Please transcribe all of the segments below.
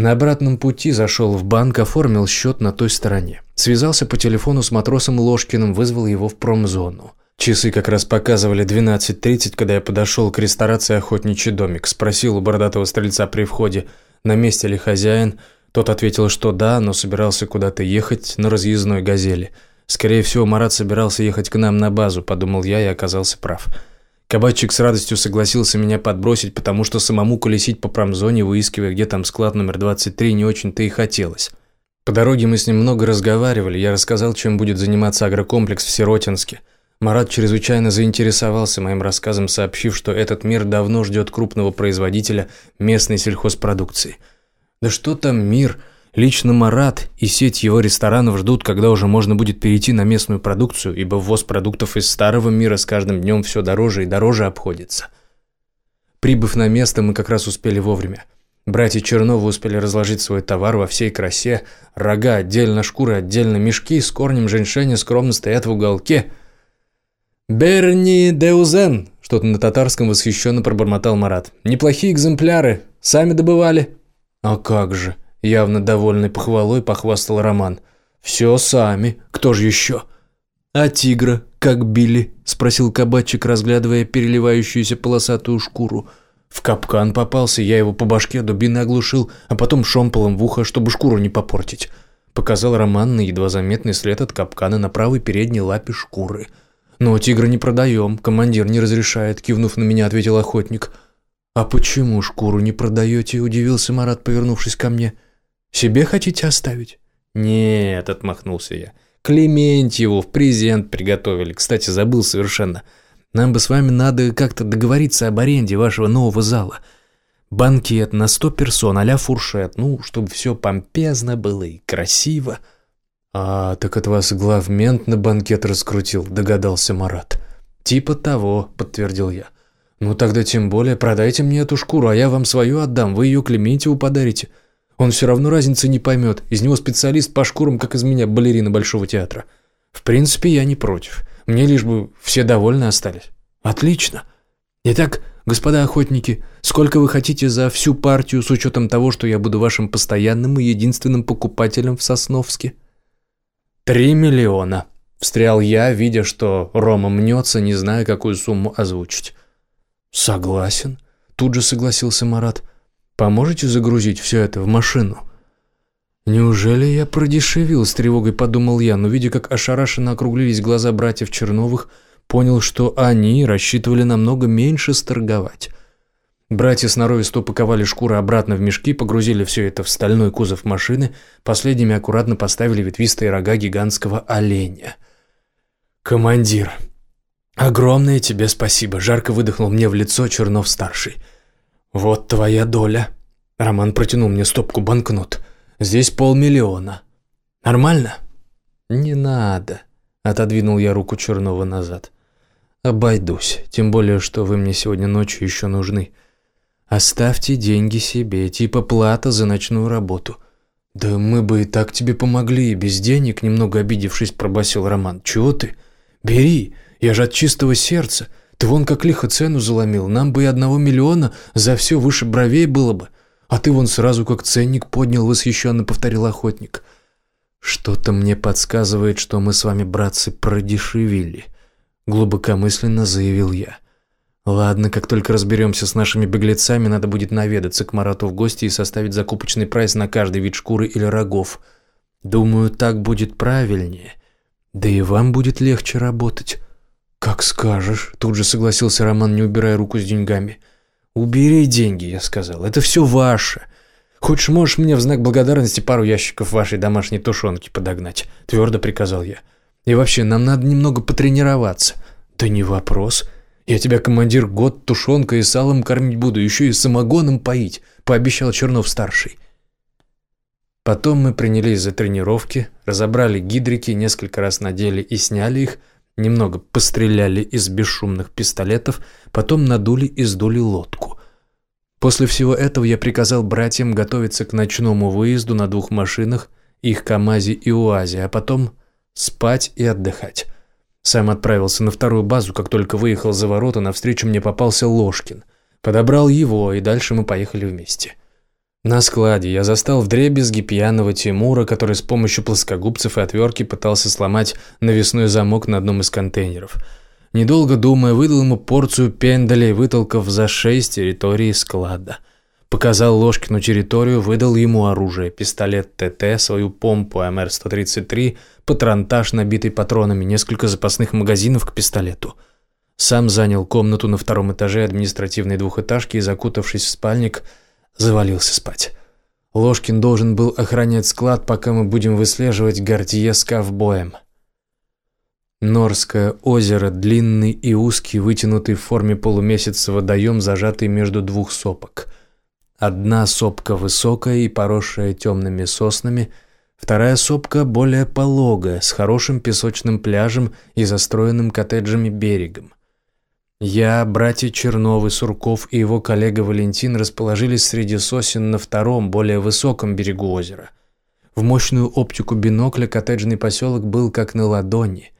На обратном пути зашел в банк, оформил счет на той стороне. Связался по телефону с матросом Ложкиным, вызвал его в промзону. Часы как раз показывали 12.30, когда я подошел к ресторации «Охотничий домик». Спросил у бородатого стрельца при входе, на месте ли хозяин. Тот ответил, что да, но собирался куда-то ехать на разъездной «Газели». Скорее всего, Марат собирался ехать к нам на базу, подумал я и оказался прав. Кабачик с радостью согласился меня подбросить, потому что самому колесить по промзоне, выискивая, где там склад номер 23, не очень-то и хотелось. По дороге мы с ним много разговаривали, я рассказал, чем будет заниматься агрокомплекс в Сиротинске – Марат чрезвычайно заинтересовался моим рассказом, сообщив, что этот мир давно ждет крупного производителя местной сельхозпродукции. Да что там мир? Лично Марат и сеть его ресторанов ждут, когда уже можно будет перейти на местную продукцию, ибо ввоз продуктов из старого мира с каждым днем все дороже и дороже обходится. Прибыв на место, мы как раз успели вовремя. Братья Черновы успели разложить свой товар во всей красе. Рога отдельно, шкуры отдельно, мешки с корнем женьшеня скромно стоят в уголке – «Берни Деузен!» – что-то на татарском восхищенно пробормотал Марат. «Неплохие экземпляры. Сами добывали?» «А как же!» – явно довольный похвалой похвастал Роман. «Все сами. Кто же еще?» «А тигра как били?» – спросил кабачик, разглядывая переливающуюся полосатую шкуру. В капкан попался, я его по башке дубиной оглушил, а потом шомполом в ухо, чтобы шкуру не попортить. Показал Роман на едва заметный след от капкана на правой передней лапе шкуры – «Но тигра не продаем, командир не разрешает», – кивнув на меня, ответил охотник. «А почему шкуру не продаете?» – удивился Марат, повернувшись ко мне. «Себе хотите оставить?» «Нет», – отмахнулся я. «Клементьеву в презент приготовили. Кстати, забыл совершенно. Нам бы с вами надо как-то договориться об аренде вашего нового зала. Банкет на сто персон а фуршет. Ну, чтобы все помпезно было и красиво». «А, так от вас главмент на банкет раскрутил», – догадался Марат. «Типа того», – подтвердил я. «Ну тогда тем более продайте мне эту шкуру, а я вам свою отдам, вы ее Клементьеву подарите. Он все равно разницы не поймет, из него специалист по шкурам, как из меня балерина Большого театра. В принципе, я не против, мне лишь бы все довольны остались». «Отлично. Итак, господа охотники, сколько вы хотите за всю партию с учетом того, что я буду вашим постоянным и единственным покупателем в Сосновске?» «Три миллиона», – встрял я, видя, что Рома мнется, не зная, какую сумму озвучить. «Согласен», – тут же согласился Марат. «Поможете загрузить все это в машину?» «Неужели я продешевил?» – с тревогой подумал я, но, видя, как ошарашенно округлились глаза братьев Черновых, понял, что они рассчитывали намного меньше сторговать. Братья сноровисто упаковали шкуры обратно в мешки, погрузили все это в стальной кузов машины, последними аккуратно поставили ветвистые рога гигантского оленя. «Командир, огромное тебе спасибо!» – жарко выдохнул мне в лицо Чернов-старший. «Вот твоя доля!» – Роман протянул мне стопку банкнот. «Здесь полмиллиона. Нормально?» «Не надо», – отодвинул я руку Чернова назад. «Обойдусь, тем более, что вы мне сегодня ночью еще нужны». Оставьте деньги себе, типа плата за ночную работу. Да мы бы и так тебе помогли, без денег, немного обидевшись, пробасил Роман. Чего ты? Бери, я же от чистого сердца. Ты вон как лихо цену заломил, нам бы и одного миллиона за все выше бровей было бы. А ты вон сразу как ценник поднял, восхищенно повторил охотник. Что-то мне подсказывает, что мы с вами, братцы, продешевили, глубокомысленно заявил я. Ладно, как только разберемся с нашими беглецами, надо будет наведаться к Марату в гости и составить закупочный прайс на каждый вид шкуры или рогов. Думаю, так будет правильнее. Да и вам будет легче работать. Как скажешь, тут же согласился Роман, не убирая руку с деньгами. Убери деньги, я сказал. Это все ваше. Хочешь, можешь мне в знак благодарности пару ящиков вашей домашней тушенки подогнать, твердо приказал я. И вообще, нам надо немного потренироваться. Да не вопрос. «Я тебя, командир, год тушенкой и салом кормить буду, еще и самогоном поить», – пообещал Чернов-старший. Потом мы принялись за тренировки, разобрали гидрики, несколько раз надели и сняли их, немного постреляли из бесшумных пистолетов, потом надули и сдули лодку. После всего этого я приказал братьям готовиться к ночному выезду на двух машинах, их КамАЗе и УАЗе, а потом спать и отдыхать. Сам отправился на вторую базу, как только выехал за ворота, навстречу мне попался Ложкин. Подобрал его, и дальше мы поехали вместе. На складе я застал вдребезги пьяного Тимура, который с помощью плоскогубцев и отвертки пытался сломать навесной замок на одном из контейнеров. Недолго думая, выдал ему порцию пендалей, вытолкав за шесть территории склада. Показал Ложкину территорию, выдал ему оружие, пистолет ТТ, свою помпу МР-133, патронтаж, набитый патронами, несколько запасных магазинов к пистолету. Сам занял комнату на втором этаже административной двухэтажки и, закутавшись в спальник, завалился спать. Ложкин должен был охранять склад, пока мы будем выслеживать Гортье с ковбоем. Норское озеро, длинный и узкий, вытянутый в форме полумесяца водоем, зажатый между двух сопок. Одна сопка высокая и поросшая темными соснами, вторая сопка более пологая, с хорошим песочным пляжем и застроенным коттеджами берегом. Я, братья Черновы, Сурков и его коллега Валентин расположились среди сосен на втором, более высоком берегу озера. В мощную оптику бинокля коттеджный поселок был как на ладони.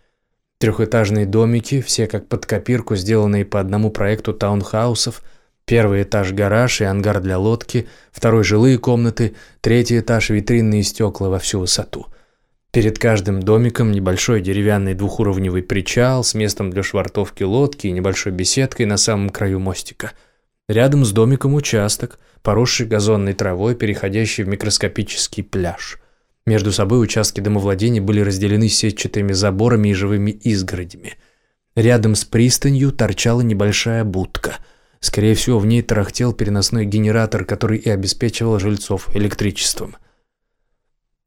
Трехэтажные домики, все как под копирку, сделанные по одному проекту таунхаусов, первый этаж гараж и ангар для лодки, второй жилые комнаты, третий этаж витринные стекла во всю высоту – Перед каждым домиком небольшой деревянный двухуровневый причал с местом для швартовки лодки и небольшой беседкой на самом краю мостика. Рядом с домиком участок, поросший газонной травой, переходящий в микроскопический пляж. Между собой участки домовладения были разделены сетчатыми заборами и живыми изгородями. Рядом с пристанью торчала небольшая будка. Скорее всего, в ней тарахтел переносной генератор, который и обеспечивал жильцов электричеством.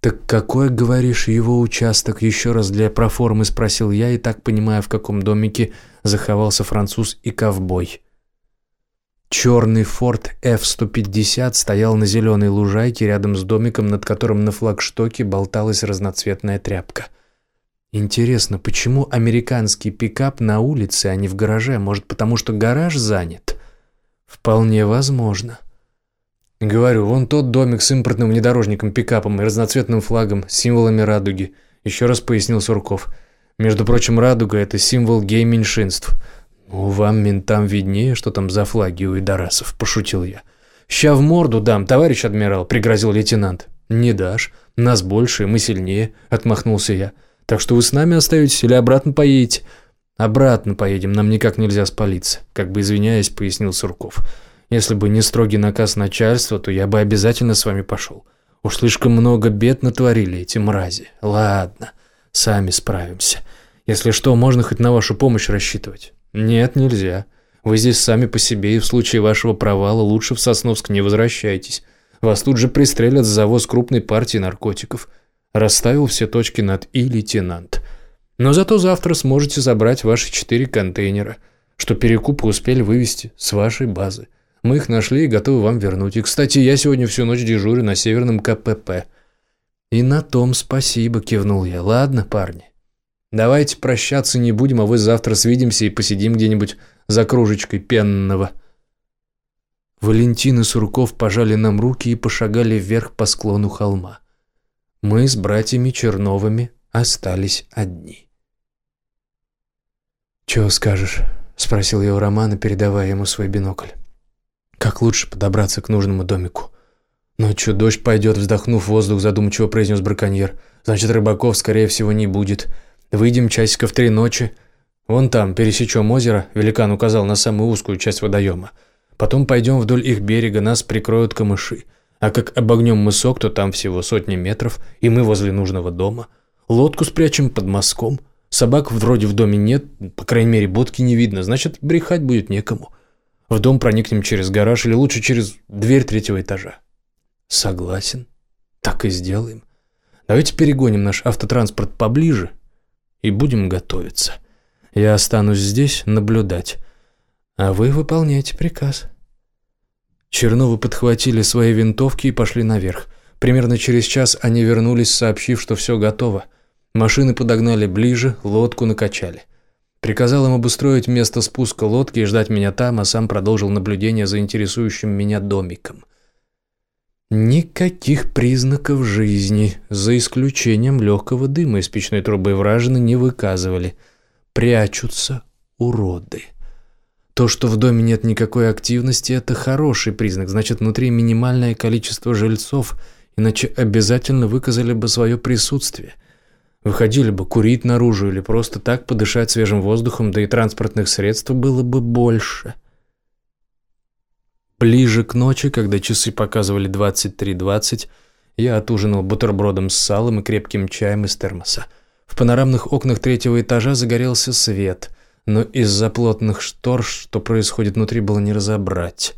«Так какой, говоришь, его участок?» Еще раз для проформы спросил я и так понимая, в каком домике заховался француз и ковбой. Черный форт F-150 стоял на зеленой лужайке рядом с домиком, над которым на флагштоке болталась разноцветная тряпка. Интересно, почему американский пикап на улице, а не в гараже? Может, потому что гараж занят? Вполне возможно. Говорю, вон тот домик с импортным внедорожником, пикапом и разноцветным флагом символами радуги. Еще раз пояснил Сурков. Между прочим, радуга – это символ гей-меньшинств. «Ну, вам, ментам, виднее, что там за флаги у идорасов», – пошутил я. «Ща в морду дам, товарищ адмирал», – пригрозил лейтенант. «Не дашь. Нас больше, мы сильнее», – отмахнулся я. «Так что вы с нами остаетесь или обратно поедете?» «Обратно поедем, нам никак нельзя спалиться», – как бы извиняясь, пояснил. «Сурков». Если бы не строгий наказ начальства, то я бы обязательно с вами пошел. Уж слишком много бед натворили эти мрази. Ладно, сами справимся. Если что, можно хоть на вашу помощь рассчитывать. Нет, нельзя. Вы здесь сами по себе, и в случае вашего провала лучше в Сосновск не возвращайтесь. Вас тут же пристрелят за завоз крупной партии наркотиков. Расставил все точки над «и» лейтенант. Но зато завтра сможете забрать ваши четыре контейнера, что перекупы успели вывести с вашей базы. Мы их нашли и готовы вам вернуть. И, кстати, я сегодня всю ночь дежурю на северном КПП». «И на том спасибо», – кивнул я. «Ладно, парни. Давайте прощаться не будем, а вы завтра свидимся и посидим где-нибудь за кружечкой пенного». Валентин и Сурков пожали нам руки и пошагали вверх по склону холма. Мы с братьями Черновыми остались одни. «Чего скажешь?» – спросил я у Романа, передавая ему свой бинокль. Как лучше подобраться к нужному домику? «Ночью дождь пойдет», — вздохнув воздух, задумчиво произнес браконьер. «Значит, рыбаков, скорее всего, не будет. Выйдем часиков три ночи. Вон там, пересечем озеро», — великан указал на самую узкую часть водоема. «Потом пойдем вдоль их берега, нас прикроют камыши. А как обогнем мысок, то там всего сотни метров, и мы возле нужного дома. Лодку спрячем под мазком. Собак вроде в доме нет, по крайней мере, будки не видно, значит, брехать будет некому». В дом проникнем через гараж или лучше через дверь третьего этажа. Согласен. Так и сделаем. Давайте перегоним наш автотранспорт поближе и будем готовиться. Я останусь здесь наблюдать, а вы выполняйте приказ. Черновы подхватили свои винтовки и пошли наверх. Примерно через час они вернулись, сообщив, что все готово. Машины подогнали ближе, лодку накачали. Приказал им обустроить место спуска лодки и ждать меня там, а сам продолжил наблюдение за интересующим меня домиком. Никаких признаков жизни, за исключением легкого дыма из печной трубы вражины, не выказывали. Прячутся уроды. То, что в доме нет никакой активности, это хороший признак. Значит, внутри минимальное количество жильцов, иначе обязательно выказали бы свое присутствие. Выходили бы курить наружу или просто так подышать свежим воздухом, да и транспортных средств было бы больше. Ближе к ночи, когда часы показывали 23.20, я отужинал бутербродом с салом и крепким чаем из термоса. В панорамных окнах третьего этажа загорелся свет, но из-за плотных штор, что происходит внутри, было не разобрать.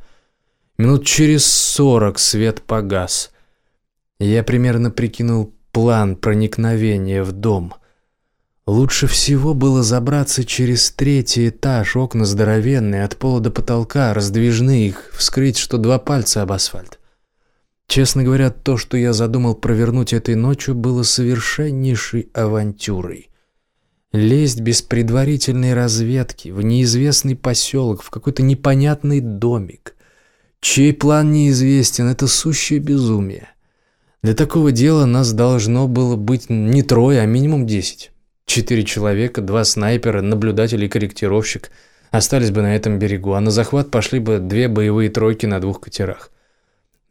Минут через сорок свет погас. Я примерно прикинул план проникновения в дом. Лучше всего было забраться через третий этаж, окна здоровенные, от пола до потолка, раздвижные их, вскрыть, что два пальца об асфальт. Честно говоря, то, что я задумал провернуть этой ночью, было совершеннейшей авантюрой. Лезть без предварительной разведки в неизвестный поселок, в какой-то непонятный домик. Чей план неизвестен, это сущее безумие. Для такого дела нас должно было быть не трое, а минимум десять. Четыре человека, два снайпера, наблюдатель и корректировщик остались бы на этом берегу, а на захват пошли бы две боевые тройки на двух катерах.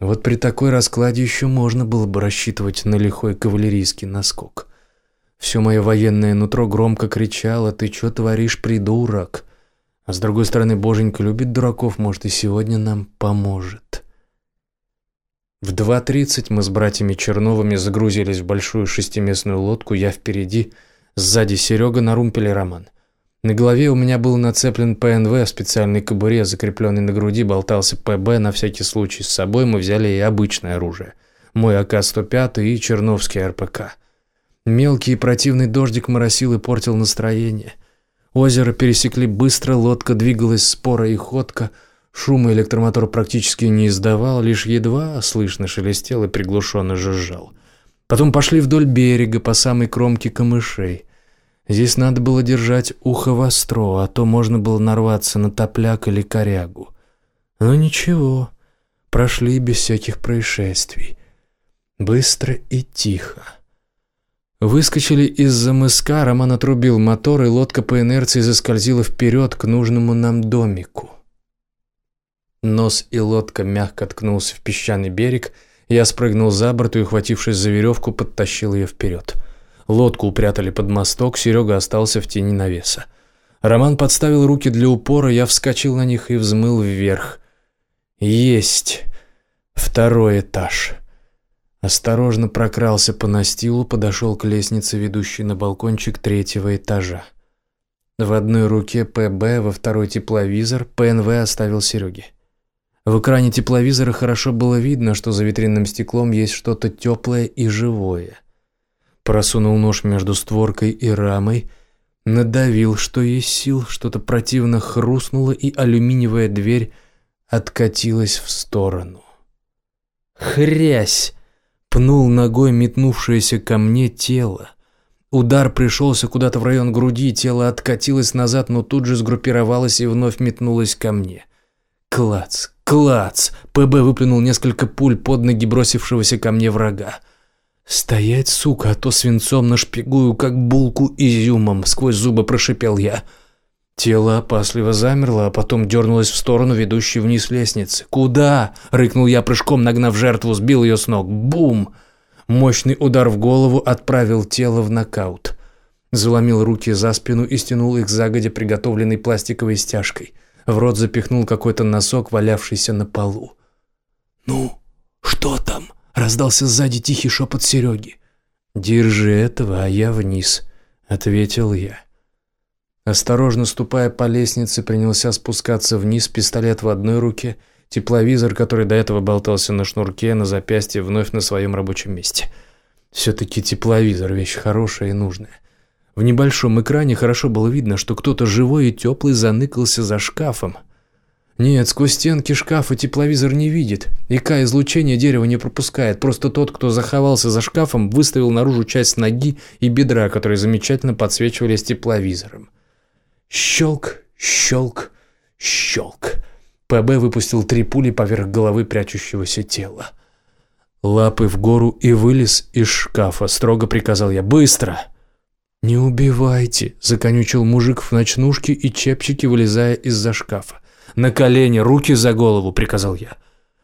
Вот при такой раскладе еще можно было бы рассчитывать на лихой кавалерийский наскок. Все мое военное нутро громко кричало «Ты что творишь, придурок?» А с другой стороны, боженька любит дураков, может, и сегодня нам поможет. В 2.30 мы с братьями Черновыми загрузились в большую шестиместную лодку, я впереди, сзади Серега на румпеле Роман. На голове у меня был нацеплен ПНВ в специальной кобуре, закрепленный на груди, болтался ПБ, на всякий случай с собой мы взяли и обычное оружие. Мой АК-105 и Черновский РПК. Мелкий и противный дождик моросил и портил настроение. Озеро пересекли быстро, лодка двигалась спора и ходка – Шума электромотор практически не издавал, лишь едва слышно шелестел и приглушенно жужжал. Потом пошли вдоль берега по самой кромке камышей. Здесь надо было держать ухо востро, а то можно было нарваться на топляк или корягу. Но ничего, прошли без всяких происшествий. Быстро и тихо. Выскочили из-за мыска, Роман отрубил мотор, и лодка по инерции заскользила вперед к нужному нам домику. Нос и лодка мягко ткнулся в песчаный берег, я спрыгнул за борт и, ухватившись за веревку, подтащил ее вперед. Лодку упрятали под мосток, Серега остался в тени навеса. Роман подставил руки для упора, я вскочил на них и взмыл вверх. Есть! Второй этаж. Осторожно прокрался по настилу, подошел к лестнице, ведущей на балкончик третьего этажа. В одной руке ПБ, во второй тепловизор, ПНВ оставил Сереге. В экране тепловизора хорошо было видно, что за витринным стеклом есть что-то теплое и живое. Просунул нож между створкой и рамой, надавил, что есть сил, что-то противно хрустнуло, и алюминиевая дверь откатилась в сторону. Хрясь! Пнул ногой метнувшееся ко мне тело. Удар пришелся куда-то в район груди, тело откатилось назад, но тут же сгруппировалось и вновь метнулось ко мне. Клац, Клац! ПБ выплюнул несколько пуль под ноги бросившегося ко мне врага. «Стоять, сука, а то свинцом нашпигую, как булку изюмом», — сквозь зубы прошипел я. Тело опасливо замерло, а потом дернулось в сторону, ведущей вниз лестницы. «Куда?» — рыкнул я прыжком, нагнав жертву, сбил ее с ног. «Бум!» Мощный удар в голову отправил тело в нокаут. Заломил руки за спину и стянул их загодя приготовленной пластиковой стяжкой. В рот запихнул какой-то носок, валявшийся на полу. «Ну, что там?» – раздался сзади тихий шепот Сереги. «Держи этого, а я вниз», – ответил я. Осторожно ступая по лестнице, принялся спускаться вниз, пистолет в одной руке, тепловизор, который до этого болтался на шнурке, на запястье, вновь на своем рабочем месте. Все-таки тепловизор – вещь хорошая и нужная. В небольшом экране хорошо было видно, что кто-то живой и теплый заныкался за шкафом. Нет, сквозь стенки шкафа тепловизор не видит. ИК-излучение дерева не пропускает. Просто тот, кто заховался за шкафом, выставил наружу часть ноги и бедра, которые замечательно подсвечивались тепловизором. Щелк, щелк, щелк. ПБ выпустил три пули поверх головы прячущегося тела. Лапы в гору и вылез из шкафа. Строго приказал я «Быстро!» «Не убивайте!» – законючил мужик в ночнушке и чепчике, вылезая из-за шкафа. «На колени, руки за голову!» – приказал я.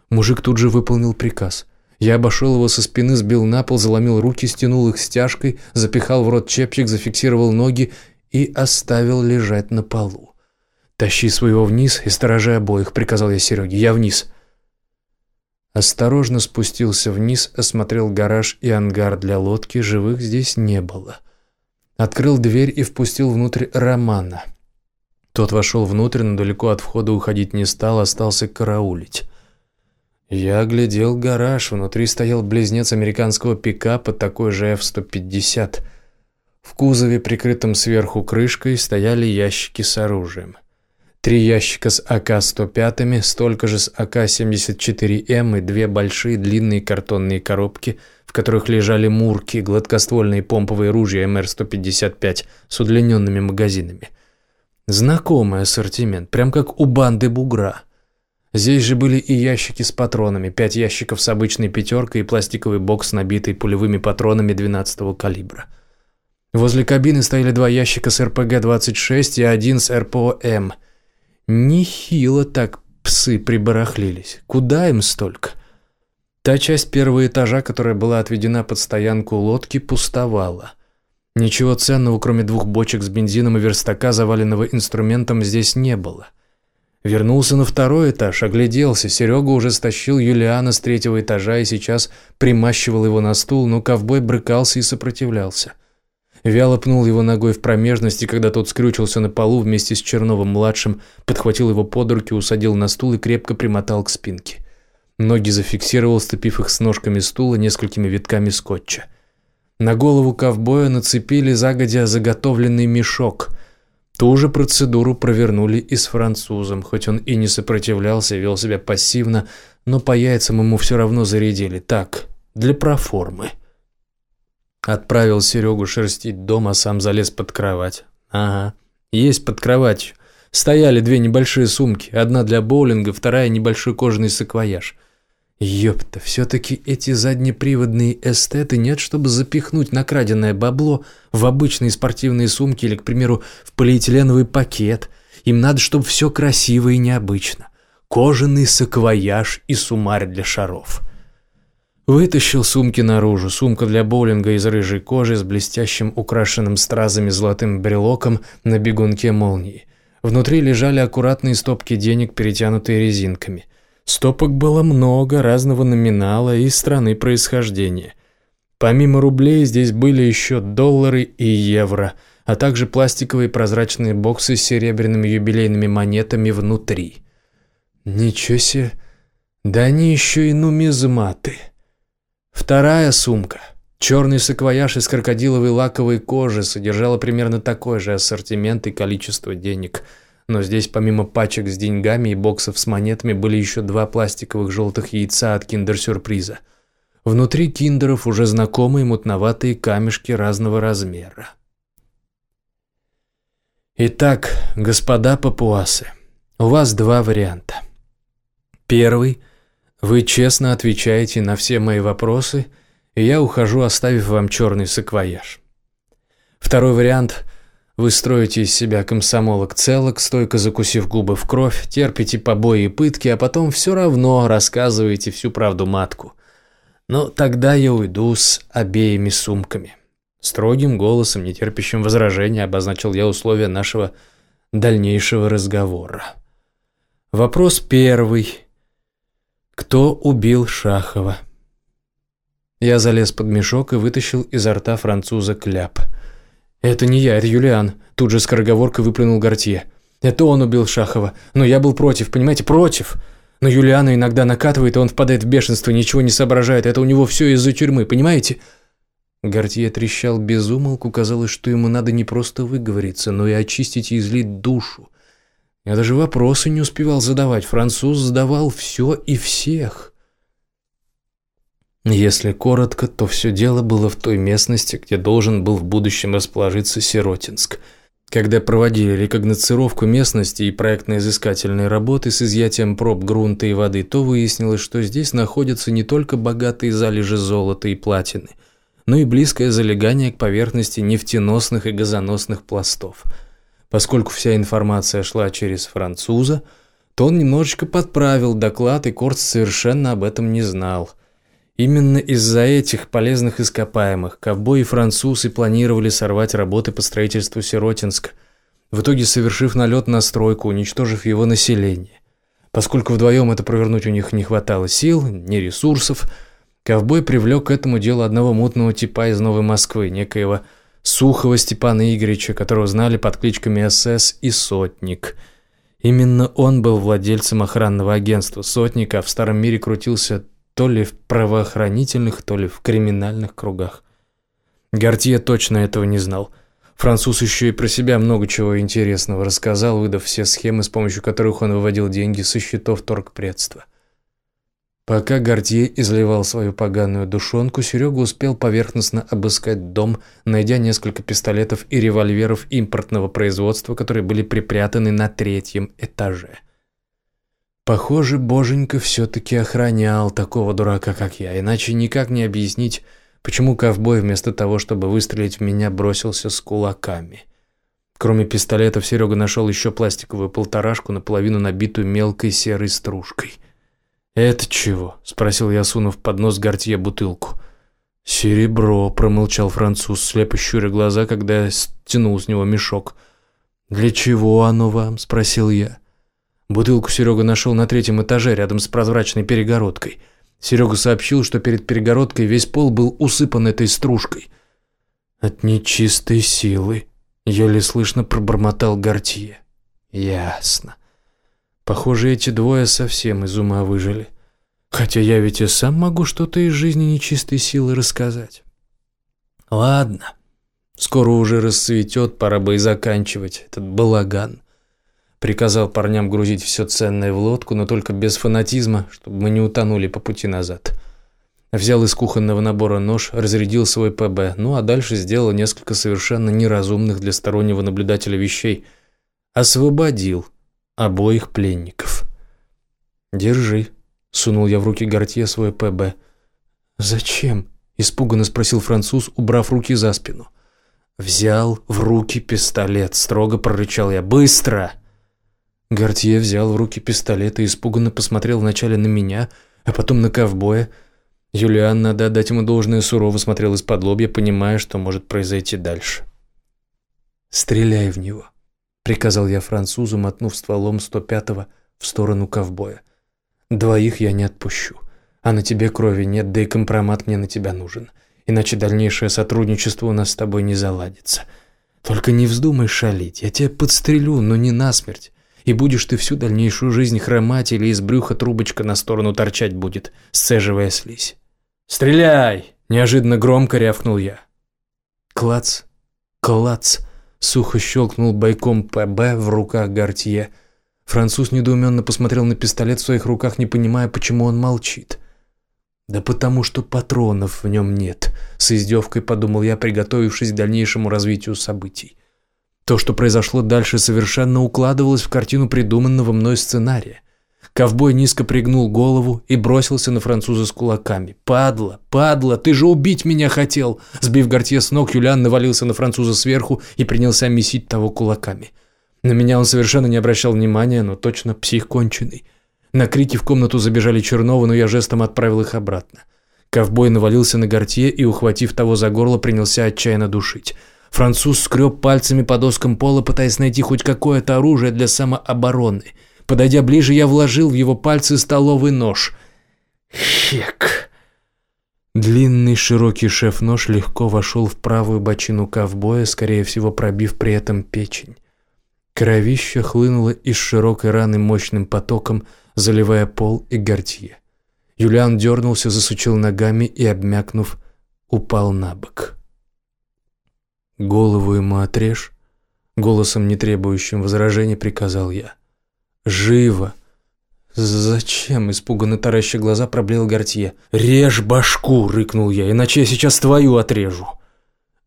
Мужик тут же выполнил приказ. Я обошел его со спины, сбил на пол, заломил руки, стянул их стяжкой, запихал в рот чепчик, зафиксировал ноги и оставил лежать на полу. «Тащи своего вниз и сторожи обоих», — приказал я Сереге. «Я вниз». Осторожно спустился вниз, осмотрел гараж и ангар для лодки, живых здесь не было. Открыл дверь и впустил внутрь Романа. Тот вошел внутрь, но далеко от входа уходить не стал, остался караулить. Я оглядел гараж, внутри стоял близнец американского пикапа, такой же F-150. В кузове, прикрытом сверху крышкой, стояли ящики с оружием. Три ящика с АК-105, столько же с АК-74М и две большие длинные картонные коробки, в которых лежали мурки, гладкоствольные помповые ружья МР-155 с удлиненными магазинами. Знакомый ассортимент, прям как у банды бугра. Здесь же были и ящики с патронами, пять ящиков с обычной пятеркой и пластиковый бокс, набитый пулевыми патронами 12-го калибра. Возле кабины стояли два ящика с РПГ-26 и один с РПО-М. Нехило так псы прибарахлились. Куда им столько? Та часть первого этажа, которая была отведена под стоянку лодки, пустовала. Ничего ценного, кроме двух бочек с бензином и верстака, заваленного инструментом, здесь не было. — Вернулся на второй этаж, огляделся. Серега уже стащил Юлиана с третьего этажа и сейчас примащивал его на стул, но ковбой брыкался и сопротивлялся. Вяло пнул его ногой в промежности, когда тот скрючился на полу вместе с Черновым-младшим, подхватил его под руки, усадил на стул и крепко примотал к спинке. Ноги зафиксировал, ступив их с ножками стула несколькими витками скотча. На голову ковбоя нацепили загодя заготовленный мешок – Ту же процедуру провернули и с французом, хоть он и не сопротивлялся, вел себя пассивно, но по яйцам ему все равно зарядили. Так, для проформы. Отправил Серегу шерстить дом, а сам залез под кровать. Ага, есть под кроватью. Стояли две небольшие сумки, одна для боулинга, вторая небольшой кожаный саквояж – Ёпта, все-таки эти заднеприводные эстеты нет, чтобы запихнуть накраденное бабло в обычные спортивные сумки или, к примеру, в полиэтиленовый пакет. Им надо, чтобы все красиво и необычно. Кожаный саквояж и сумарь для шаров. Вытащил сумки наружу. Сумка для боулинга из рыжей кожи с блестящим украшенным стразами золотым брелоком на бегунке молнии. Внутри лежали аккуратные стопки денег, перетянутые резинками. Стопок было много разного номинала и страны происхождения. Помимо рублей здесь были еще доллары и евро, а также пластиковые прозрачные боксы с серебряными юбилейными монетами внутри. Ничего себе, да они еще и нумизматы. Вторая сумка, черный саквояж из крокодиловой лаковой кожи, содержала примерно такой же ассортимент и количество денег – но здесь помимо пачек с деньгами и боксов с монетами были еще два пластиковых желтых яйца от киндер-сюрприза. Внутри киндеров уже знакомые мутноватые камешки разного размера. Итак, господа папуасы, у вас два варианта. Первый – вы честно отвечаете на все мои вопросы, и я ухожу, оставив вам черный саквояж. Второй вариант – вы строите из себя комсомолок целок, стойко закусив губы в кровь, терпите побои и пытки, а потом все равно рассказываете всю правду матку. Но тогда я уйду с обеими сумками. Строгим голосом, не терпящим возражения, обозначил я условия нашего дальнейшего разговора. Вопрос первый. Кто убил Шахова? Я залез под мешок и вытащил изо рта француза кляп – «Это не я, это Юлиан», – тут же скороговоркой выплюнул Гортье. «Это он убил Шахова, но я был против, понимаете, против. Но Юлиана иногда накатывает, и он впадает в бешенство, ничего не соображает, это у него все из-за тюрьмы, понимаете?» Гортье трещал без умолку, казалось, что ему надо не просто выговориться, но и очистить и излить душу. Я даже вопросы не успевал задавать, француз задавал все и всех. Если коротко, то все дело было в той местности, где должен был в будущем расположиться Сиротинск. Когда проводили рекогносцировку местности и проектно-изыскательные работы с изъятием проб грунта и воды, то выяснилось, что здесь находятся не только богатые залежи золота и платины, ну и близкое залегание к поверхности нефтеносных и газоносных пластов. Поскольку вся информация шла через француза, то он немножечко подправил доклад, и Корт совершенно об этом не знал. Именно из-за этих полезных ископаемых ковбой и французы планировали сорвать работы по строительству Сиротинска, в итоге совершив налет на стройку, уничтожив его население. Поскольку вдвоем это провернуть у них не хватало сил, ни ресурсов, ковбой привлек к этому делу одного мутного типа из Новой Москвы, некоего Сухого Степана Игоревича, которого знали под кличками СС и Сотник. Именно он был владельцем охранного агентства Сотника, а в Старом мире крутился то ли в правоохранительных, то ли в криминальных кругах. Гортье точно этого не знал. Француз еще и про себя много чего интересного рассказал, выдав все схемы, с помощью которых он выводил деньги со счетов торгпредства. Пока Гортье изливал свою поганую душонку, Серега успел поверхностно обыскать дом, найдя несколько пистолетов и револьверов импортного производства, которые были припрятаны на третьем этаже. Похоже, Боженька все-таки охранял такого дурака, как я, иначе никак не объяснить, почему ковбой вместо того, чтобы выстрелить в меня, бросился с кулаками. Кроме пистолетов, Серега нашел еще пластиковую полторашку, наполовину набитую мелкой серой стружкой. «Это чего?» – спросил я, сунув под нос Гортье бутылку. «Серебро», – промолчал француз, слепо щуря глаза, когда я стянул с него мешок. «Для чего оно вам?» – спросил я. Бутылку Серега нашел на третьем этаже, рядом с прозрачной перегородкой. Серега сообщил, что перед перегородкой весь пол был усыпан этой стружкой. «От нечистой силы», — еле слышно пробормотал Гортье. «Ясно. Похоже, эти двое совсем из ума выжили. Хотя я ведь и сам могу что-то из жизни нечистой силы рассказать. Ладно, скоро уже расцветет, пора бы и заканчивать этот балаган». Приказал парням грузить все ценное в лодку, но только без фанатизма, чтобы мы не утонули по пути назад. Взял из кухонного набора нож, разрядил свой ПБ, ну а дальше сделал несколько совершенно неразумных для стороннего наблюдателя вещей. Освободил обоих пленников. «Держи», — сунул я в руки Гортье свой ПБ. «Зачем?» — испуганно спросил француз, убрав руки за спину. «Взял в руки пистолет», — строго прорычал я. «Быстро!» Гортье взял в руки пистолет и испуганно посмотрел вначале на меня, а потом на ковбоя. Юлиан, надо отдать ему должное, сурово смотрел из-под лобья, понимая, что может произойти дальше. «Стреляй в него», — приказал я французу, мотнув стволом 105-го в сторону ковбоя. «Двоих я не отпущу, а на тебе крови нет, да и компромат мне на тебя нужен, иначе дальнейшее сотрудничество у нас с тобой не заладится. Только не вздумай шалить, я тебя подстрелю, но не насмерть». И будешь ты всю дальнейшую жизнь хромать или из брюха трубочка на сторону торчать будет, сцеживая слизь. «Стреляй!» – неожиданно громко рявкнул я. Клац, клац, сухо щелкнул бойком ПБ в руках Гортье. Француз недоуменно посмотрел на пистолет в своих руках, не понимая, почему он молчит. «Да потому что патронов в нем нет», – с издевкой подумал я, приготовившись к дальнейшему развитию событий. То, что произошло дальше, совершенно укладывалось в картину придуманного мной сценария. Ковбой низко пригнул голову и бросился на француза с кулаками. «Падла, падла, ты же убить меня хотел!» Сбив Гортье с ног, Юлиан навалился на француза сверху и принялся месить того кулаками. На меня он совершенно не обращал внимания, но точно псих конченый. На крики в комнату забежали Черновы, но я жестом отправил их обратно. Ковбой навалился на Гортье и, ухватив того за горло, принялся отчаянно душить. Француз скреб пальцами по доскам пола, пытаясь найти хоть какое-то оружие для самообороны. Подойдя ближе, я вложил в его пальцы столовый нож. Хек. Длинный широкий шеф-нож легко вошел в правую бочину ковбоя, скорее всего пробив при этом печень. Кровища хлынуло из широкой раны мощным потоком, заливая пол и гортье. Юлиан дернулся, засучил ногами и, обмякнув, упал на бок. «Голову ему отрежь», — голосом, не требующим возражений, приказал я. «Живо!» «Зачем?» – испуганно тараща глаза проблеял Гортье. «Режь башку!» – рыкнул я, «иначе я сейчас твою отрежу!»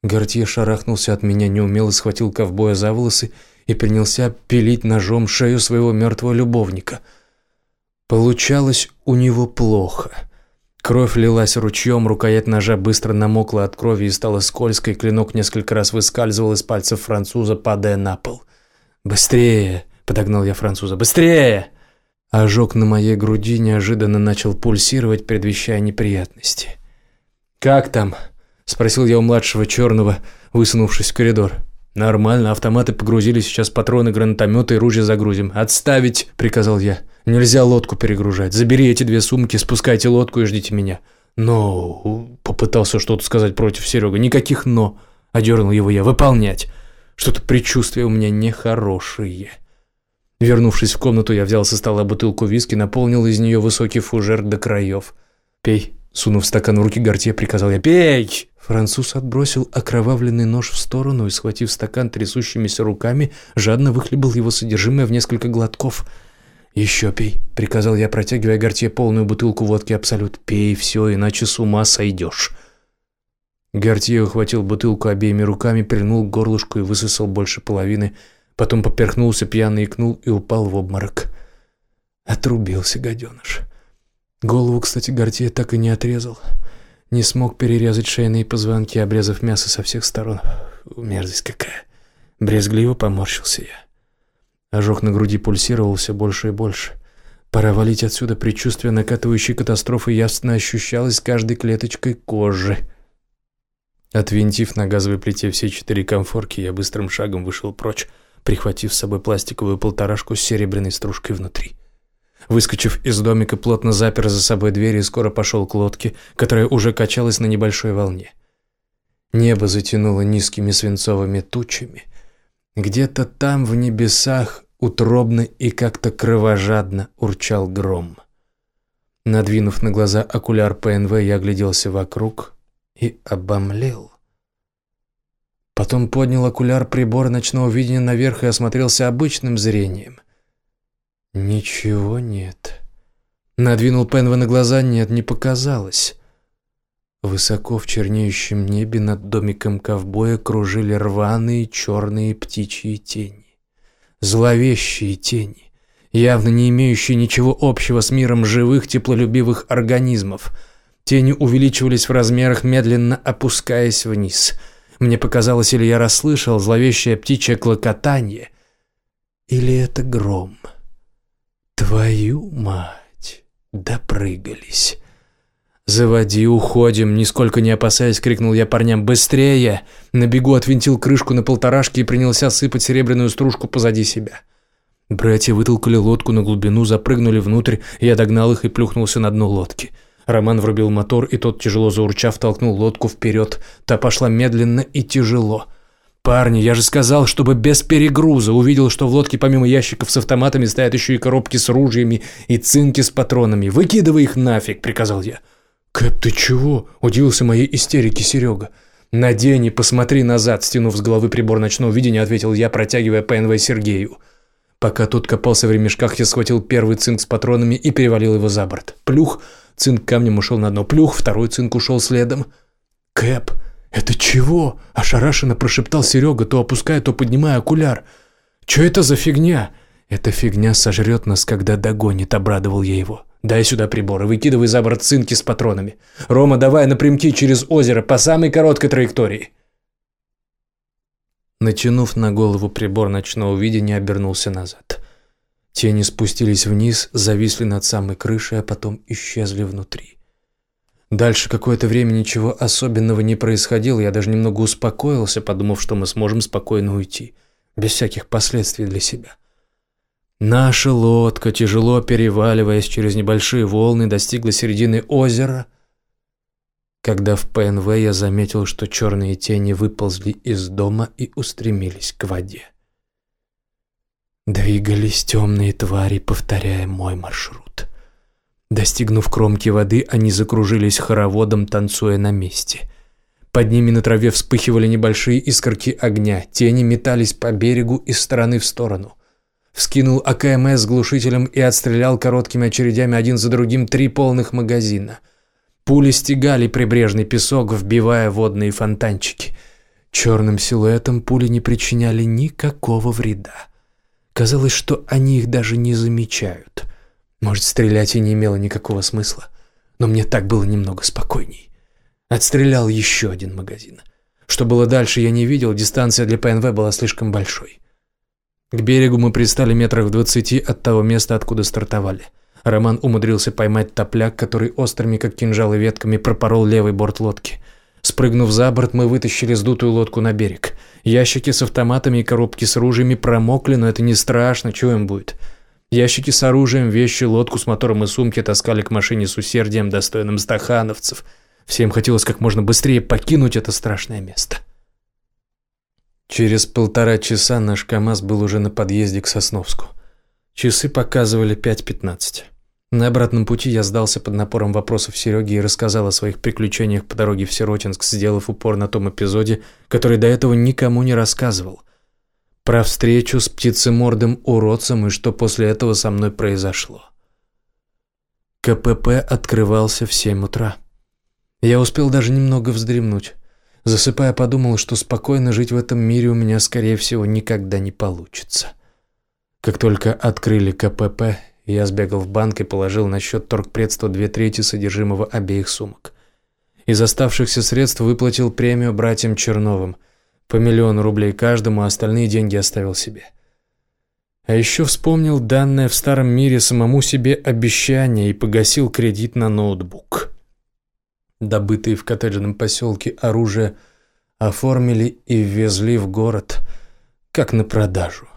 Гортье шарахнулся от меня, неумело схватил ковбоя за волосы и принялся пилить ножом шею своего мертвого любовника. Получалось у него плохо. Кровь лилась ручьем, рукоять ножа быстро намокла от крови и стала скользкой, клинок несколько раз выскальзывал из пальцев француза, падая на пол. «Быстрее!» – подогнал я француза. «Быстрее!» Ожог на моей груди неожиданно начал пульсировать, предвещая неприятности. «Как там?» – спросил я у младшего черного, высунувшись в коридор. «Нормально, автоматы погрузили, сейчас патроны, гранатометы и ружья загрузим. Отставить!» – приказал я. «Нельзя лодку перегружать. Забери эти две сумки, спускайте лодку и ждите меня». «Но...» – попытался что-то сказать против Серега. «Никаких «но», – одернул его я. «Выполнять!» Что-то предчувствие у меня нехорошее. Вернувшись в комнату, я взял со стола бутылку виски, наполнил из нее высокий фужер до краев. «Пей», – сунув стакан в руки Гортье, приказал я. «Пей!» Француз отбросил окровавленный нож в сторону и, схватив стакан трясущимися руками, жадно выхлебал его содержимое в несколько глотков. «Еще пей», — приказал я, протягивая Гортье полную бутылку водки «Абсолют». «Пей все, иначе с ума сойдешь». Гортье ухватил бутылку обеими руками, прильнул к горлышку и высосал больше половины, потом поперхнулся, пьяно икнул и упал в обморок. Отрубился гаденыш. Голову, кстати, Гортье так и не отрезал. Не смог перерезать шейные позвонки, обрезав мясо со всех сторон. Мерзость какая. Брезгливо поморщился я. Ожог на груди пульсировал все больше и больше. Пора валить отсюда. Предчувствие накатывающей катастрофы ясно ощущалось каждой клеточкой кожи. Отвинтив на газовой плите все четыре комфорки, я быстрым шагом вышел прочь, прихватив с собой пластиковую полторашку с серебряной стружкой внутри. Выскочив из домика, плотно запер за собой дверь и скоро пошел к лодке, которая уже качалась на небольшой волне. Небо затянуло низкими свинцовыми тучами. Где-то там, в небесах, утробно и как-то кровожадно урчал гром. Надвинув на глаза окуляр ПНВ, я огляделся вокруг и обомлел. Потом поднял окуляр прибора ночного видения наверх и осмотрелся обычным зрением. Ничего нет. Надвинул Пенва на глаза, нет, не показалось. Высоко в чернеющем небе над домиком ковбоя кружили рваные черные птичьи тени. Зловещие тени, явно не имеющие ничего общего с миром живых теплолюбивых организмов. Тени увеличивались в размерах, медленно опускаясь вниз. Мне показалось, или я расслышал зловещее птичье клокотание, или это гром. — Твою мать! Допрыгались. «Заводи, уходим!» – нисколько не опасаясь, крикнул я парням. «Быстрее!» На бегу отвинтил крышку на полторашке и принялся сыпать серебряную стружку позади себя. Братья вытолкали лодку на глубину, запрыгнули внутрь, я догнал их и плюхнулся на дно лодки. Роман врубил мотор, и тот, тяжело заурчав, толкнул лодку вперед. Та пошла медленно и тяжело. «Парни, я же сказал, чтобы без перегруза. Увидел, что в лодке помимо ящиков с автоматами стоят еще и коробки с ружьями и цинки с патронами. Выкидывай их нафиг», — приказал я. «Кэп, ты чего?» — удивился моей истерике Серега. «Надень и посмотри назад», — стянув с головы прибор ночного видения, ответил я, протягивая ПНВ Сергею. Пока тот копался в ремешках, я схватил первый цинк с патронами и перевалил его за борт. Плюх, цинк камнем ушел на дно. Плюх, второй цинк ушел следом. «Кэп, «Это чего?» – ошарашенно прошептал Серега, то опуская, то поднимая окуляр. «Че это за фигня?» «Эта фигня сожрет нас, когда догонит», – обрадовал я его. «Дай сюда приборы, выкидывай за борт цинки с патронами. Рома, давай напрямки через озеро по самой короткой траектории». Натянув на голову прибор ночного видения, обернулся назад. Тени спустились вниз, зависли над самой крышей, а потом исчезли внутри. Дальше какое-то время ничего особенного не происходило, я даже немного успокоился, подумав, что мы сможем спокойно уйти, без всяких последствий для себя. Наша лодка, тяжело переваливаясь через небольшие волны, достигла середины озера, когда в ПНВ я заметил, что черные тени выползли из дома и устремились к воде. Двигались темные твари, повторяя мой маршрут. Достигнув кромки воды, они закружились хороводом, танцуя на месте. Под ними на траве вспыхивали небольшие искорки огня, тени метались по берегу из стороны в сторону. Вскинул АКМС с глушителем и отстрелял короткими очередями один за другим три полных магазина. Пули стегали прибрежный песок, вбивая водные фонтанчики. Черным силуэтом пули не причиняли никакого вреда. Казалось, что они их даже не замечают. Может, стрелять и не имело никакого смысла. но мне так было немного спокойней. Отстрелял еще один магазин. Что было дальше, я не видел, дистанция для ПНВ была слишком большой. К берегу мы пристали метрах в двадцати от того места, откуда стартовали. Роман умудрился поймать топляк, который острыми, как кинжалы, ветками пропорол левый борт лодки. Спрыгнув за борт, мы вытащили сдутую лодку на берег. Ящики с автоматами и коробки с оружиями промокли, но это не страшно, чего им будет. Ящики с оружием, вещи, лодку с мотором и сумки таскали к машине с усердием, достойным стахановцев. Всем хотелось как можно быстрее покинуть это страшное место. Через полтора часа наш КАМАЗ был уже на подъезде к Сосновску. Часы показывали 5.15. На обратном пути я сдался под напором вопросов Сереги и рассказал о своих приключениях по дороге в Сиротинск, сделав упор на том эпизоде, который до этого никому не рассказывал. Про встречу с птицемордым уродцем и что после этого со мной произошло. КПП открывался в 7 утра. Я успел даже немного вздремнуть. Засыпая, подумал, что спокойно жить в этом мире у меня, скорее всего, никогда не получится. Как только открыли КПП, я сбегал в банк и положил на счет торгпредства две трети содержимого обеих сумок. Из оставшихся средств выплатил премию братьям Черновым. По миллиону рублей каждому, а остальные деньги оставил себе. А еще вспомнил данное в старом мире самому себе обещание и погасил кредит на ноутбук. Добытые в коттеджном поселке оружие оформили и ввезли в город, как на продажу.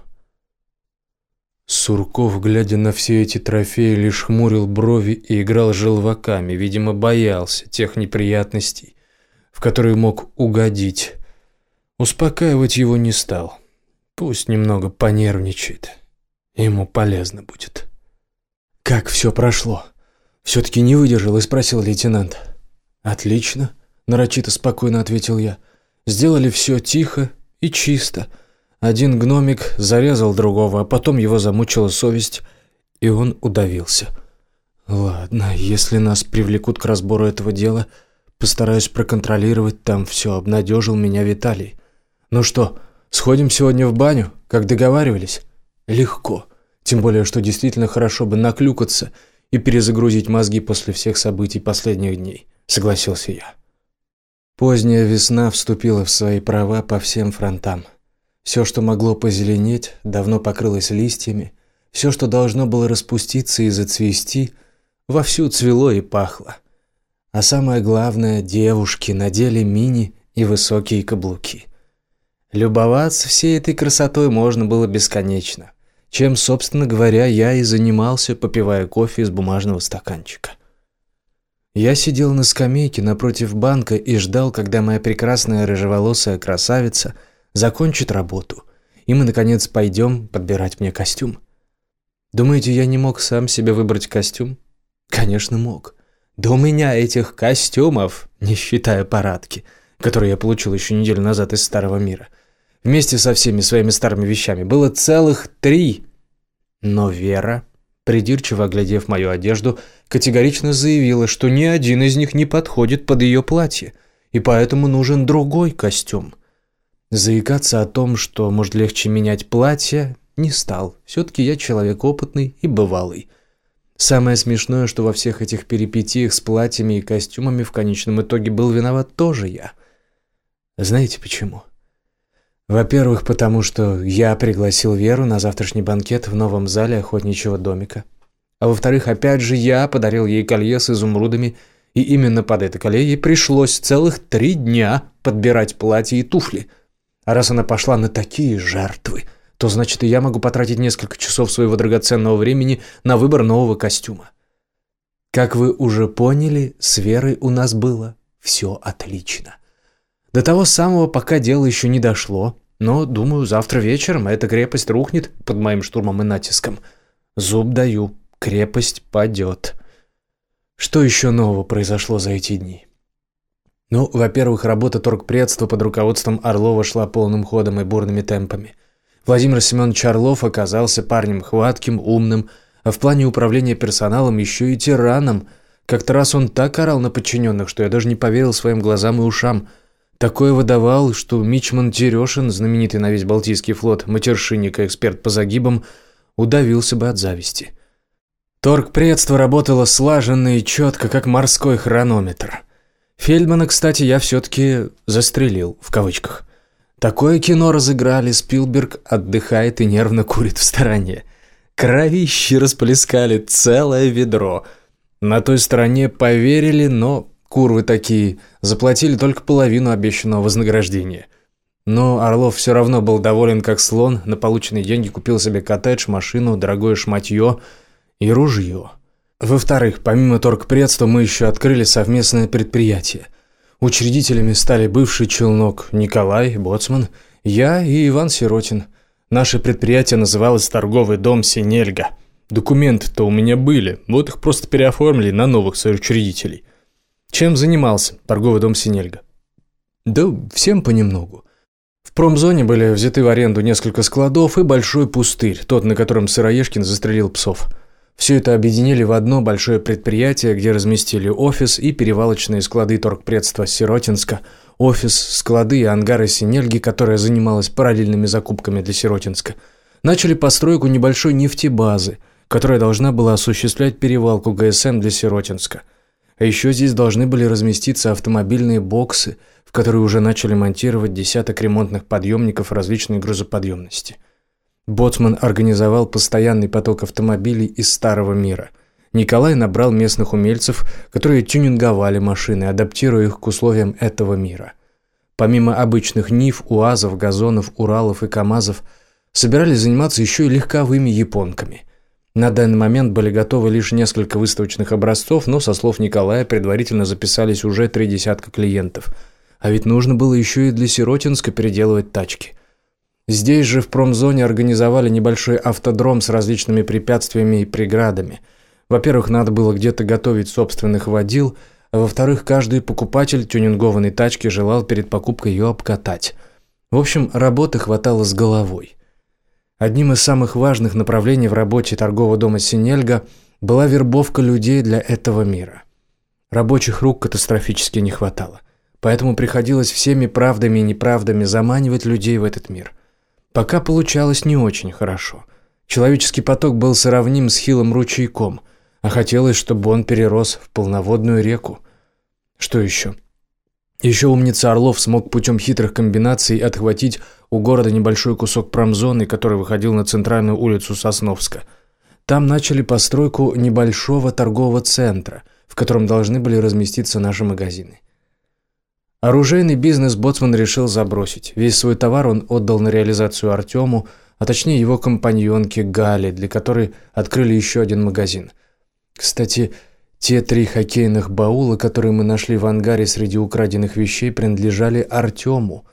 Сурков, глядя на все эти трофеи, лишь хмурил брови и играл желваками, видимо, боялся тех неприятностей, в которые мог угодить. Успокаивать его не стал. Пусть немного понервничает. Ему полезно будет. «Как все прошло?» Все-таки не выдержал и спросил лейтенант. «Отлично», – нарочито спокойно ответил я. «Сделали все тихо и чисто». Один гномик зарезал другого, а потом его замучила совесть, и он удавился. Ладно, если нас привлекут к разбору этого дела, постараюсь проконтролировать там все, обнадежил меня Виталий. Ну что, сходим сегодня в баню, как договаривались? Легко. Тем более, что действительно хорошо бы наклюкаться и перезагрузить мозги после всех событий последних дней, согласился я. Поздняя весна вступила в свои права по всем фронтам. Все, что могло позеленеть, давно покрылось листьями. Все, что должно было распуститься и зацвести, вовсю цвело и пахло. А самое главное, девушки надели мини и высокие каблуки. Любоваться всей этой красотой можно было бесконечно, чем, собственно говоря, я и занимался, попивая кофе из бумажного стаканчика. Я сидел на скамейке напротив банка и ждал, когда моя прекрасная рыжеволосая красавица – закончит работу, и мы, наконец, пойдем подбирать мне костюм. Думаете, я не мог сам себе выбрать костюм? Конечно, мог. Да у меня этих костюмов, не считая парадки, которые я получил еще неделю назад из Старого мира, вместе со всеми своими старыми вещами, было целых три. Но Вера, придирчиво оглядев мою одежду, категорично заявила, что ни один из них не подходит под ее платье, и поэтому нужен другой костюм – Заикаться о том, что может легче менять платье, не стал. Все-таки я человек опытный и бывалый. Самое смешное, что во всех этих перипетиях с платьями и костюмами в конечном итоге был виноват тоже я. Знаете почему? Во-первых, потому что я пригласил Веру на завтрашний банкет в новом зале охотничьего домика. А во-вторых, опять же, я подарил ей колье с изумрудами, и именно под это колье ей пришлось целых три дня подбирать платье и туфли – а раз она пошла на такие жертвы, то значит и я могу потратить несколько часов своего драгоценного времени на выбор нового костюма. Как вы уже поняли, с Верой у нас было все отлично. До того самого, пока дело еще не дошло, но, думаю, завтра вечером эта крепость рухнет под моим штурмом и натиском. Зуб даю, крепость падет. Что еще нового произошло за эти дни? Ну, во-первых, работа торгпредства под руководством Орлова шла полным ходом и бурными темпами. Владимир Семенович Орлов оказался парнем хватким, умным, а в плане управления персоналом еще и тираном. Как-то раз он так орал на подчиненных, что я даже не поверил своим глазам и ушам. Такое выдавал, что Мичман Терешин, знаменитый на весь Балтийский флот, матершинник и эксперт по загибам, удавился бы от зависти. Торгпредство работало слаженно и четко, как морской хронометр. Фельдмана, кстати, я все-таки «застрелил», в кавычках. Такое кино разыграли, Спилберг отдыхает и нервно курит в стороне. Кровищи расплескали целое ведро. На той стороне поверили, но курвы такие, заплатили только половину обещанного вознаграждения. Но Орлов все равно был доволен как слон, на полученные деньги купил себе коттедж, машину, дорогое шматье – и ружье. Во-вторых, помимо торгпредства мы еще открыли совместное предприятие. Учредителями стали бывший челнок Николай Боцман, я и Иван Сиротин. Наше предприятие называлось «Торговый дом Синельга». Документы-то у меня были, вот их просто переоформили на новых соучредителей. Чем занимался торговый дом Синельга? Да всем понемногу. В промзоне были взяты в аренду несколько складов и большой пустырь, тот, на котором Сыроежкин застрелил псов – все это объединили в одно большое предприятие, где разместили офис и перевалочные склады торгпредства Сиротинска, офис, склады и ангары Синельги, которая занималась параллельными закупками для Сиротинска. Начали постройку небольшой нефтебазы, которая должна была осуществлять перевалку ГСМ для Сиротинска. А еще здесь должны были разместиться автомобильные боксы, в которые уже начали монтировать десяток ремонтных подъемников различной грузоподъемности. Боцман организовал постоянный поток автомобилей из старого мира. Николай набрал местных умельцев, которые тюнинговали машины, адаптируя их к условиям этого мира. Помимо обычных НИФ, УАЗов, газонов, Уралов и КАМАЗов, собирались заниматься еще и легковыми японками. На данный момент были готовы лишь несколько выставочных образцов, но, со слов Николая, предварительно записались уже три десятка клиентов. А ведь нужно было еще и для Сиротинска переделывать тачки – Здесь же в промзоне организовали небольшой автодром с различными препятствиями и преградами. Во-первых, надо было где-то готовить собственных водил, а во-вторых, каждый покупатель тюнингованной тачки желал перед покупкой ее обкатать. В общем, работы хватало с головой. Одним из самых важных направлений в работе торгового дома Синельга была вербовка людей для этого мира. Рабочих рук катастрофически не хватало, поэтому приходилось всеми правдами и неправдами заманивать людей в этот мир – Пока получалось не очень хорошо. Человеческий поток был сравним с хилым ручейком, а хотелось, чтобы он перерос в полноводную реку. Что еще? Еще умница Орлов смог путем хитрых комбинаций отхватить у города небольшой кусок промзоны, который выходил на центральную улицу Сосновска. Там начали постройку небольшого торгового центра, в котором должны были разместиться наши магазины. Оружейный бизнес Боцман решил забросить. Весь свой товар он отдал на реализацию Артему, а точнее его компаньонке Гале, для которой открыли еще один магазин. Кстати, те три хоккейных баула, которые мы нашли в ангаре среди украденных вещей, принадлежали Артему.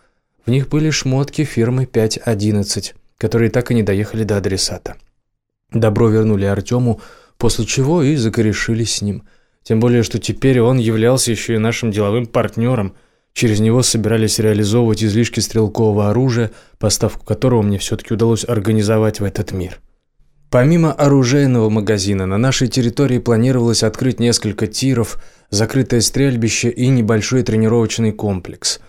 В них были шмотки фирмы 511, которые так и не доехали до адресата. Добро вернули Артему, после чего и закорешились с ним. Тем более, что теперь он являлся еще и нашим деловым партнером – Через него собирались реализовывать излишки стрелкового оружия, поставку которого мне все-таки удалось организовать в этот мир. Помимо оружейного магазина, на нашей территории планировалось открыть несколько тиров, закрытое стрельбище и небольшой тренировочный комплекс.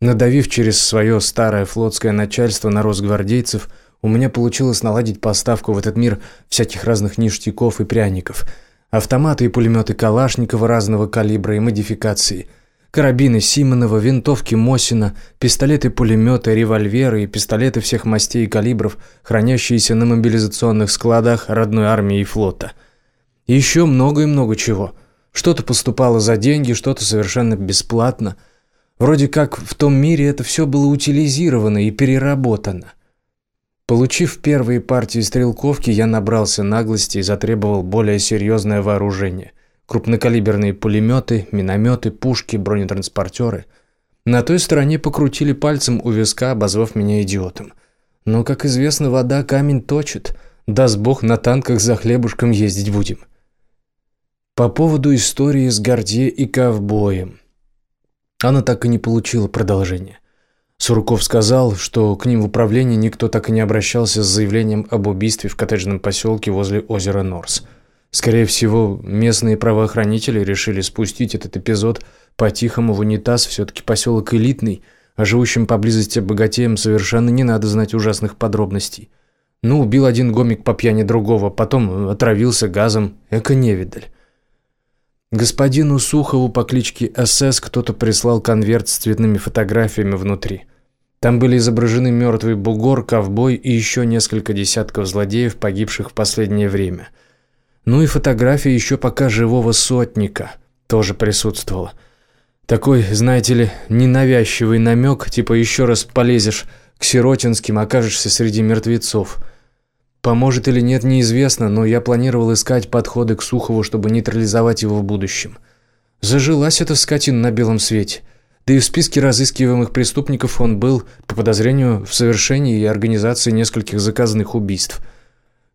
Надавив через свое старое флотское начальство на росгвардейцев, у меня получилось наладить поставку в этот мир всяких разных ништяков и пряников. Автоматы и пулеметы Калашникова разного калибра и модификации – Карабины Симонова, винтовки Мосина, пистолеты-пулеметы, револьверы и пистолеты всех мастей и калибров, хранящиеся на мобилизационных складах родной армии и флота. И еще много и много чего. Что-то поступало за деньги, что-то совершенно бесплатно. Вроде как в том мире это все было утилизировано и переработано. Получив первые партии стрелковки, я набрался наглости и затребовал более серьезное вооружение крупнокалиберные пулеметы, минометы, пушки, бронетранспортеры. На той стороне покрутили пальцем у виска, обозвав меня идиотом. Но, как известно, вода камень точит. Даст бог, на танках за хлебушком ездить будем. По поводу истории с Гордье и ковбоем. Она так и не получила продолжения. Сурков сказал, что к ним в управлении никто так и не обращался с заявлением об убийстве в коттеджном поселке возле озера Норс – Скорее всего, местные правоохранители решили спустить этот эпизод по-тихому в унитаз, все-таки поселок элитный, а живущим поблизости богатеям совершенно не надо знать ужасных подробностей. Ну, убил один гомик по пьяни другого, потом отравился газом. Эко-невидаль. Господину Сухову по кличке СС кто-то прислал конверт с цветными фотографиями внутри. Там были изображены мертвый бугор, ковбой и еще несколько десятков злодеев, погибших в последнее время. Ну и фотография еще пока живого сотника тоже присутствовала. Такой, знаете ли, ненавязчивый намек, типа еще раз полезешь к Сиротинским, окажешься среди мертвецов. Поможет или нет, неизвестно, но я планировал искать подходы к Сухову, чтобы нейтрализовать его в будущем. Зажилась эта скотина на белом свете. Да и в списке разыскиваемых преступников он был по подозрению в совершении и организации нескольких заказанных убийств.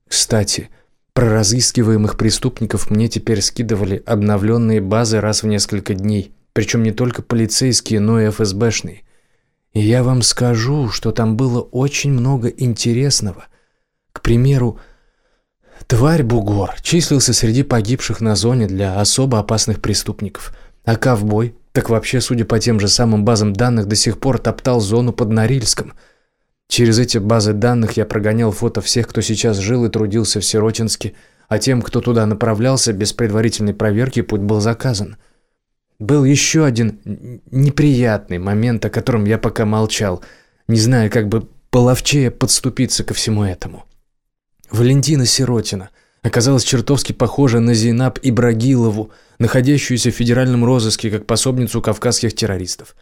Кстати, про разыскиваемых преступников мне теперь скидывали обновленные базы раз в несколько дней, причем не только полицейские, но и ФСБшные. И я вам скажу, что там было очень много интересного. К примеру, тварь Бугор числился среди погибших на зоне для особо опасных преступников, а ковбой так вообще, судя по тем же самым базам данных, до сих пор топтал зону под Норильском. Через эти базы данных я прогонял фото всех, кто сейчас жил и трудился в Сиротинске, а тем, кто туда направлялся, без предварительной проверки путь был заказан. Был еще один неприятный момент, о котором я пока молчал, не зная, как бы половчее подступиться ко всему этому. Валентина Сиротина – оказалась чертовски похожа на Зейнаб Ибрагилову, находящуюся в федеральном розыске как пособницу кавказских террористов.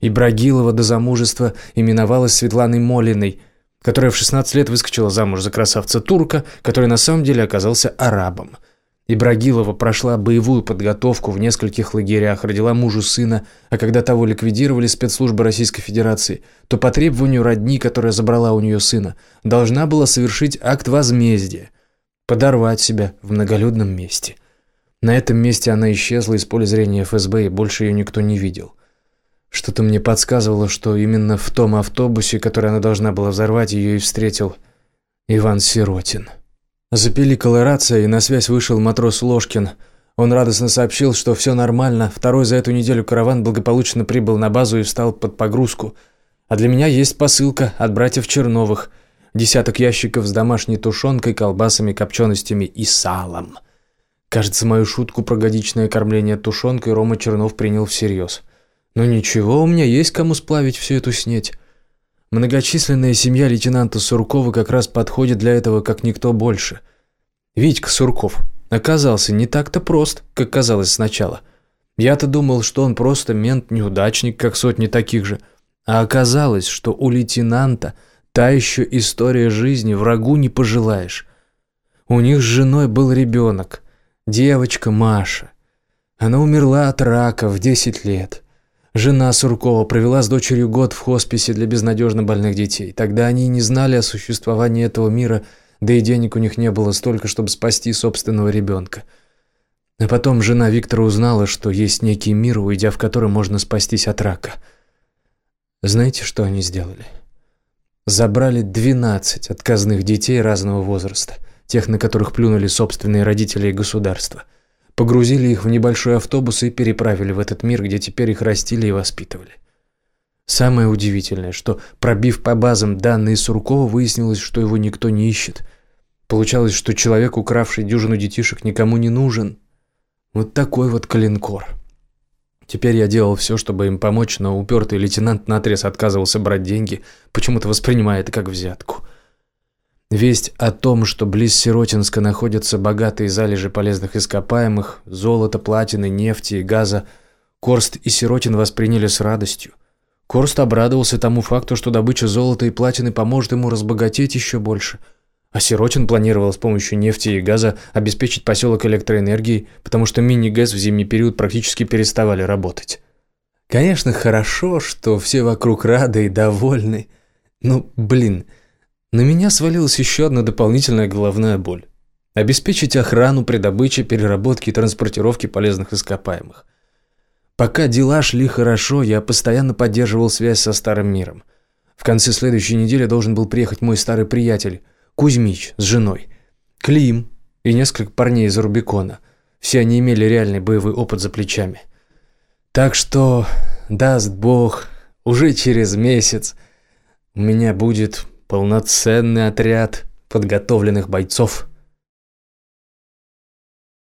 Ибрагилова до замужества именовалась Светланой Молиной, которая в 16 лет выскочила замуж за красавца турка, который на самом деле оказался арабом. Ибрагилова прошла боевую подготовку в нескольких лагерях, родила мужу сына, а когда того ликвидировали спецслужбы Российской Федерации, то по требованию родни, которая забрала у нее сына, должна была совершить акт возмездия – подорвать себя в многолюдном месте. На этом месте она исчезла из поля зрения ФСБ, и больше ее никто не видел. Что-то мне подсказывало, что именно в том автобусе, который она должна была взорвать, ее и встретил Иван Сиротин. Запиликала рация, и на связь вышел матрос Ложкин. Он радостно сообщил, что все нормально, второй за эту неделю караван благополучно прибыл на базу и встал под погрузку. А для меня есть посылка от братьев Черновых – десяток ящиков с домашней тушенкой, колбасами, копченостями и салом. Кажется, мою шутку про годичное кормление тушенкой Рома Чернов принял всерьез. Но ничего, у меня есть кому сплавить всю эту снеть. Многочисленная семья лейтенанта Суркова как раз подходит для этого, как никто больше. Витька Сурков оказался не так-то прост, как казалось сначала. Я-то думал, что он просто мент-неудачник, как сотни таких же. А оказалось, что у лейтенанта – Та еще история жизни, врагу не пожелаешь. У них с женой был ребенок, девочка Маша. Она умерла от рака в 10 лет. Жена Суркова провела с дочерью год в хосписе для безнадежно больных детей. Тогда они не знали о существовании этого мира, да и денег у них не было столько, чтобы спасти собственного ребенка. А потом жена Виктора узнала, что есть некий мир, уйдя в который можно спастись от рака. Знаете, что они сделали? забрали 12 отказных детей разного возраста, тех, на которых плюнули собственные родители и государство. Погрузили их в небольшой автобус и переправили в этот мир, где теперь их растили и воспитывали. Самое удивительное, что, пробив по базам данные Суркова, выяснилось, что его никто не ищет. Получалось, что человек, укравший дюжину детишек, никому не нужен. Вот такой вот калинкор. Теперь я делал все, чтобы им помочь, но упертый лейтенант наотрез отказывался брать деньги, почему-то воспринимая это как взятку. Весть о том, что близ Сиротинска находятся богатые залежи полезных ископаемых, золота, платины, нефти и газа, Корст и Сиротин восприняли с радостью. Корст обрадовался тому факту, что добыча золота и платины поможет ему разбогатеть еще больше – а Сиротин планировал с помощью нефти и газа обеспечить поселок электроэнергией, потому что мини-ГЭС в зимний период практически переставали работать. Конечно, хорошо, что все вокруг рады и довольны. Но, блин, на меня свалилась еще одна дополнительная головная боль. Обеспечить охрану при добыче, переработке и транспортировке полезных ископаемых. Пока дела шли хорошо, я постоянно поддерживал связь со Старым миром. В конце следующей недели должен был приехать мой старый приятель – Кузьмич с женой, Клим и несколько парней из Рубикона. Все они имели реальный боевой опыт за плечами. Так что, даст Бог, уже через месяц у меня будет полноценный отряд подготовленных бойцов